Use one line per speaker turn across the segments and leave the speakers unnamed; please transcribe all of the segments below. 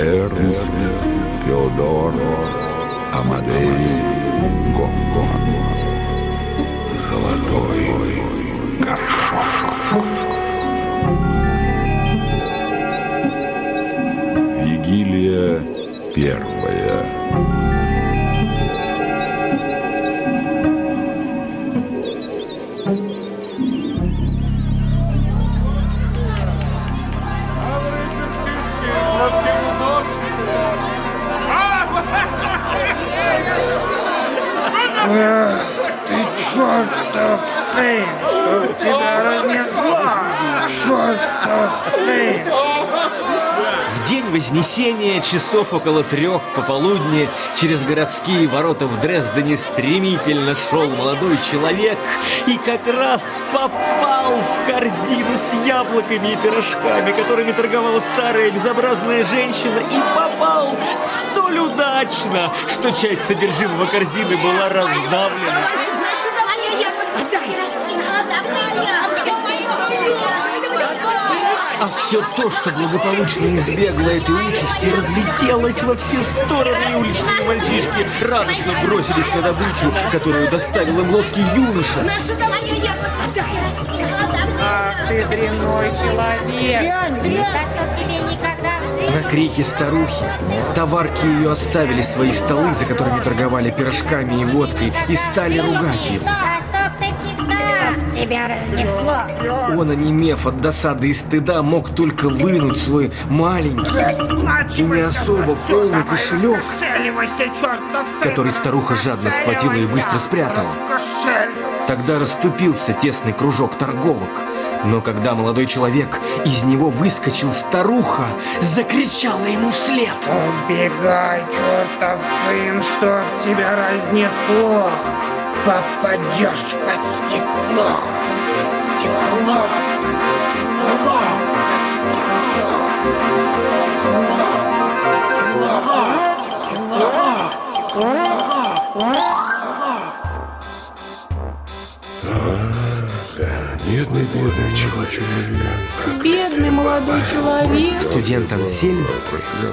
Эрнст Феодор Амадей Гофман. Золотой горшок. Вигилия первая.
В день Вознесения, часов около трех пополудни, через городские ворота в Дрездене стремительно шел молодой человек и как раз попал в корзину с яблоками и пирожками, которыми торговала старая безобразная женщина, и попал столь удачно, что часть содержимого корзины была раздавлена. А все то, что благополучно избегло этой участи, разлетелось во все стороны, и уличные мальчишки радостно бросились на добычу, которую доставил им ловкий юноша.
А ты дрянной человек!
На крики старухи товарки ее оставили свои столы, за которыми торговали пирожками и водкой, и стали ругать его.
Тебя разнесло.
Он, онемев от досады и стыда, мог только вынуть свой маленький и не особо полный кошелек, который старуха жадно схватила и быстро спрятала. Тогда расступился тесный кружок торговок. Но когда молодой человек из него выскочил, старуха закричала ему вслед.
Убегай, чертов сын, чтоб тебя разнесло! Попадешь под стекло! Под стекло! Под стекло! Под стекло! Под стекло! Под стекло!
Бедный, бедный человек.
Бедный молодой человек.
Студент Ансельм,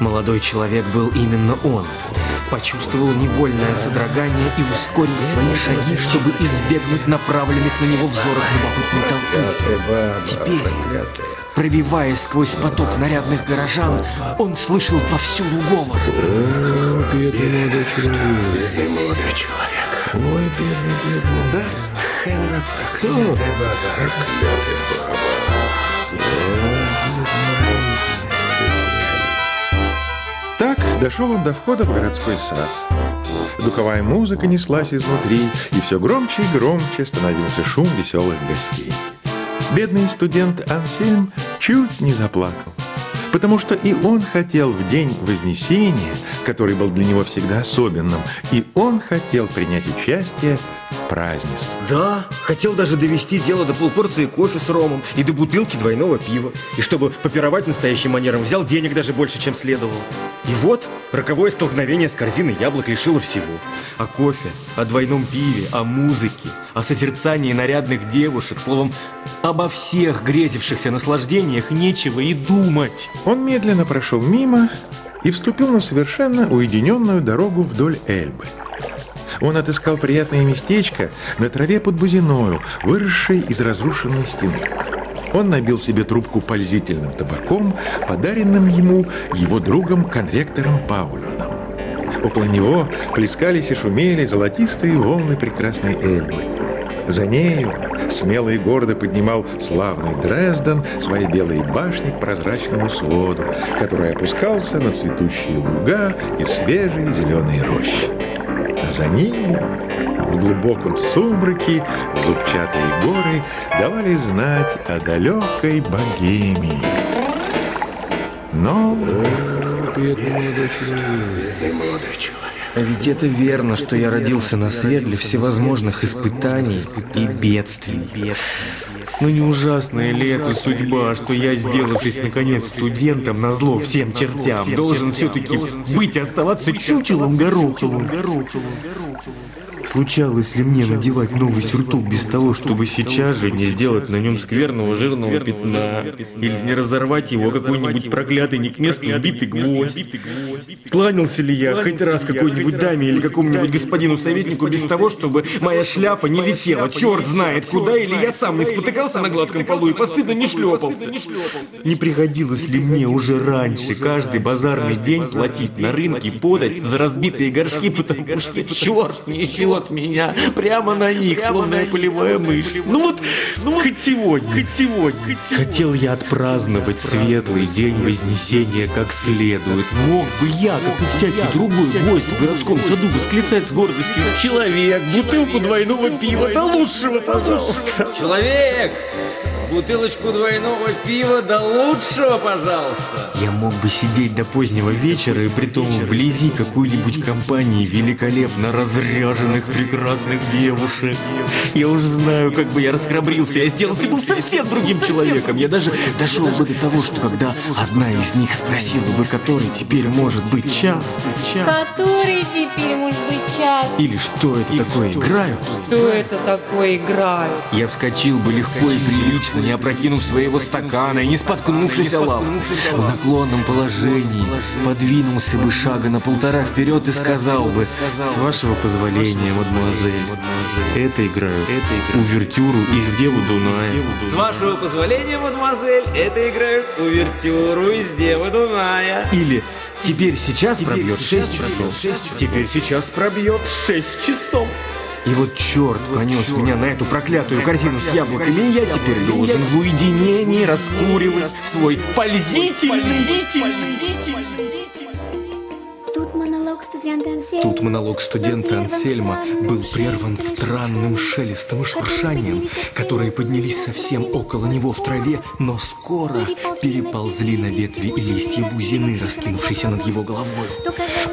молодой человек был именно он. Почувствовал невольное содрогание и ускорил свои шаги, чтобы избегнуть направленных на него взоров любопытной толпы. Теперь, пробиваясь сквозь поток нарядных горожан, он слышал повсюду говор.
Бедный молодой человек. Молодой человек. Ой, бедный, бедный. Хэна проклятый. Проклятый
Так дошел он до входа в городской сад. Духовая музыка неслась изнутри, и все громче и громче становился шум веселых гостей. Бедный студент Ансельм чуть не заплакал, потому что и он хотел в день Вознесения, который был для него всегда особенным, и он хотел принять участие в празднестве.
Да, хотел даже довести дело до полпорции кофе с ромом и до бутылки двойного пива. И чтобы попировать настоящим манером, взял денег даже больше, чем следовало. И вот роковое столкновение с корзиной яблок лишило всего. О кофе, о двойном пиве, о музыке, о созерцании нарядных девушек, словом, обо всех грезившихся наслаждениях нечего и думать.
Он медленно прошел мимо и вступил на совершенно уединенную дорогу вдоль Эльбы. Он отыскал приятное местечко на траве под бузиною, выросшей из разрушенной стены. Он набил себе трубку пользительным табаком, подаренным ему его другом-конректором Паульманом. Около него плескались и шумели золотистые волны прекрасной Эльбы. За нею смело и гордо поднимал славный Дрезден свои белые башни к прозрачному своду, который опускался на цветущие луга и свежие зеленые рощи. А за ними, в глубоком сумраке, зубчатые горы давали знать о далекой богемии. Но
Бедный молодой человек. Бедный молодой человек.
А ведь это верно, что я родился на свет для всевозможных испытаний и бедствий. Ну не ужасная ли это судьба, что я, сделавшись наконец студентом на зло всем чертям, должен все-таки быть и оставаться чучелом гороховым? Случалось ли мне надевать новый сюртук без того, чтобы сейчас же не сделать на нем скверного жирного пятна, или не разорвать его какой-нибудь проклятый не к месту битый гвоздь? Кланялся ли я хоть раз какой-нибудь даме или какому-нибудь господину советнику без того, чтобы моя шляпа не летела, черт знает куда, или я сам не спотыкался на гладком полу и постыдно не шлепался? Не приходилось ли мне уже раньше каждый базарный день платить на рынке подать за разбитые горшки, потому что черт несет меня прямо на них, словно я полевая мышь. Ну вот, ну вот хоть сегодня, хоть сегодня. Хотел я отпраздновать светлый день Вознесения как следует. Мог бы я, как и всякий другой гость в городском саду, восклицать с гордостью «Человек, бутылку двойного пива, да лучшего, пожалуйста!»
Человек! Бутылочку двойного пива до лучшего, пожалуйста.
Я мог бы сидеть до позднего вечера и притом вблизи какой-нибудь компании великолепно разряженных прекрасных девушек. Я уж знаю, как бы я расхрабрился, я сделался был совсем другим человеком. Я даже дошел бы до того, что когда одна из них спросила бы, который теперь может быть час, час,
Который теперь может быть час?
или что это такое играют,
Что это такое играют?
я вскочил бы легко и прилично, не опрокинув своего стакана и не споткнувшись о лавку. В наклонном положении подвинулся бы шага на полтора вперед и сказал бы, «С вашего позволения, мадемуазель, это играют увертюру из Деву Дуная».
С вашего позволения, мадемуазель, это играют увертюру из Девы Дуная.
Или «Теперь сейчас пробьет 6 часов». «Теперь сейчас пробьет 6 часов». И вот черт понес меня на эту проклятую корзину с яблоками, и я теперь должен в уединении раскуривать свой пользительный...
Ансельма.
Тут монолог студента Ансельма был прерван странным шелестом и шуршанием, которые поднялись совсем около него в траве, но скоро переползли на ветви и листья бузины, раскинувшейся над его головой.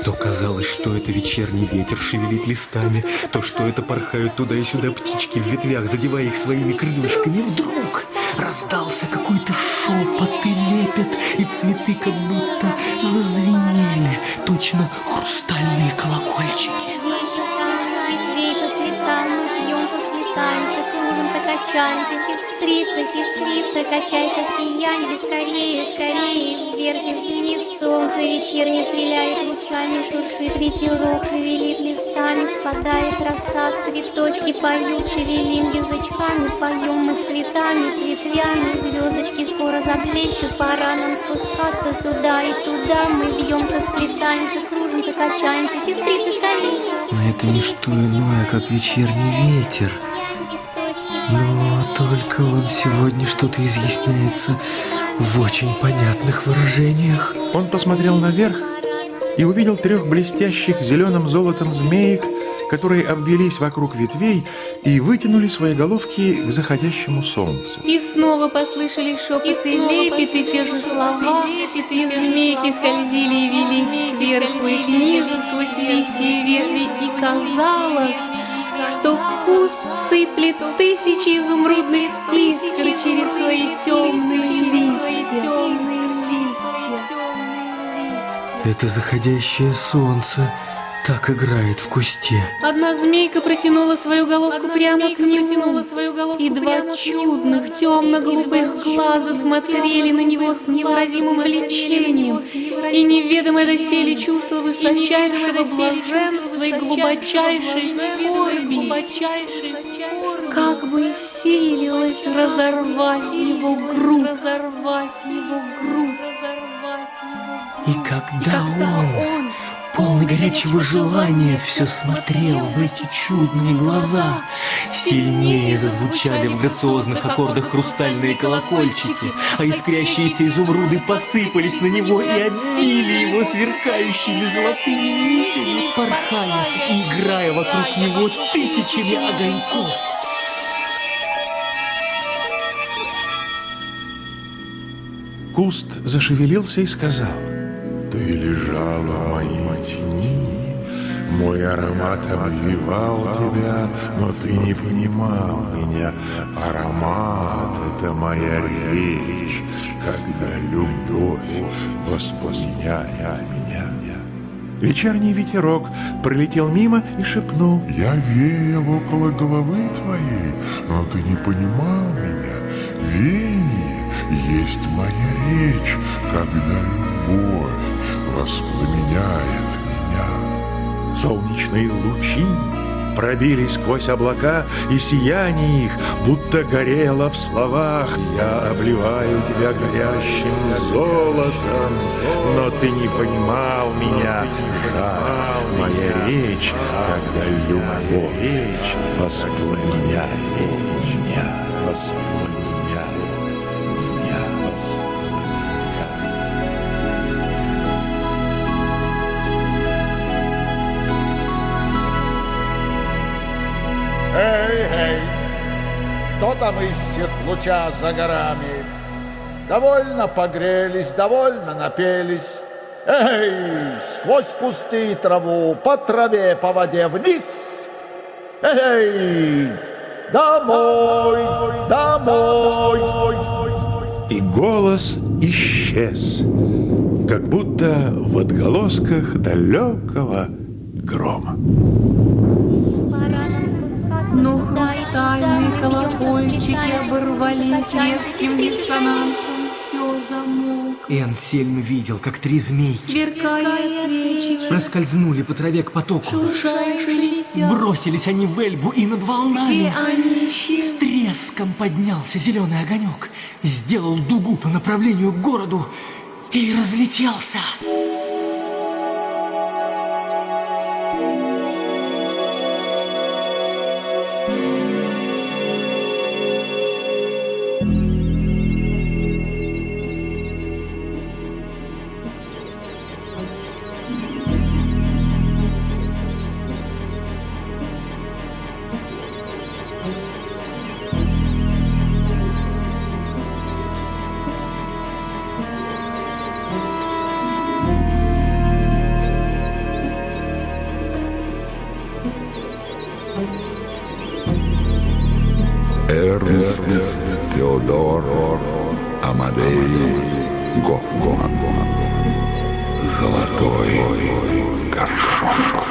То казалось, что это вечерний ветер шевелит листами, то что это порхают туда и сюда птички в ветвях, задевая их своими крылышками. Вдруг раздался какой-то шепот и лепет, и цветы как будто зазвенели, точно хрустальные колокольчики.
Качаемся. Сестрица, сестрица, качайся, сияние, скорее, скорее, вверх и вниз. Солнце вечернее стреляет лучами, шуршит ветерок, шевелит листами, спадает роса, цветочки поют, шевелим язычками, поем мы с цветами, с ветвями, звездочки скоро заплещут, пора нам спускаться сюда и туда. Мы бьемся, сплетаемся, кружимся, качаемся, сестрицы, скорее.
Но это не что иное, как вечерний ветер. Но только он сегодня что-то изъясняется в очень понятных выражениях.
Он посмотрел наверх и увидел трех блестящих зеленым золотом змеек, которые обвелись вокруг ветвей и вытянули свои головки к заходящему солнцу.
И снова послышались шепоты и лепет, и те же слова, и змейки скользили и велись кверху и к низу сквозь листья и ветви, и казалось, что куст сыплет тысячи изумрудных искр через свои темные листья.
Это заходящее солнце так играет в кусте.
Одна змейка протянула свою головку прямо к нему, и два чудных темно-голубых глаза смотрели на него с невыразимым влечением, и неведомое доселе чувство высочайшего блаженства и глубочайшей скорби, как бы силилось разорвать его грудь, разорвать его грудь,
И когда он, полный горячего желания, все смотрел в эти чудные глаза, сильнее зазвучали в грациозных аккордах хрустальные колокольчики, а искрящиеся изумруды посыпались на него и обвили его сверкающими золотыми нитями, порхая и играя вокруг него тысячами огоньков.
Куст зашевелился и сказал,
лежала моей тени, мой аромат обвивал тебя, но ты не понимал меня. Аромат — это моя речь, когда любовь воспламеняет меня.
Вечерний ветерок пролетел мимо и шепнул.
Я веял около головы твоей, но ты не понимал меня. Веяние есть моя речь, когда любовь воспламеняет меня.
Солнечные лучи пробились сквозь облака, и сияние их будто горело в словах. Я обливаю тебя горящим золотом, но ты не понимал меня. Да, моя речь, когда любовь речь воспламеняет меня,
кто там ищет луча за горами? Довольно погрелись, довольно напелись. Эй, сквозь кусты и траву, по траве, по воде вниз. Эй, домой, домой.
И голос исчез, как будто в отголосках далекого грома.
Колокольчики оборвались резким диссонансом. Все замолк.
Энсельм видел, как три змейки
Сверкая и отсвечивая,
проскользнули по траве к потоку.
шуршая и шелестя.
Бросились они в Эльбу и над волнами.
они
С треском поднялся зеленый огонек, сделал дугу по направлению к городу и разлетелся.
Теодор Амадей Гофман. Золотой горшок.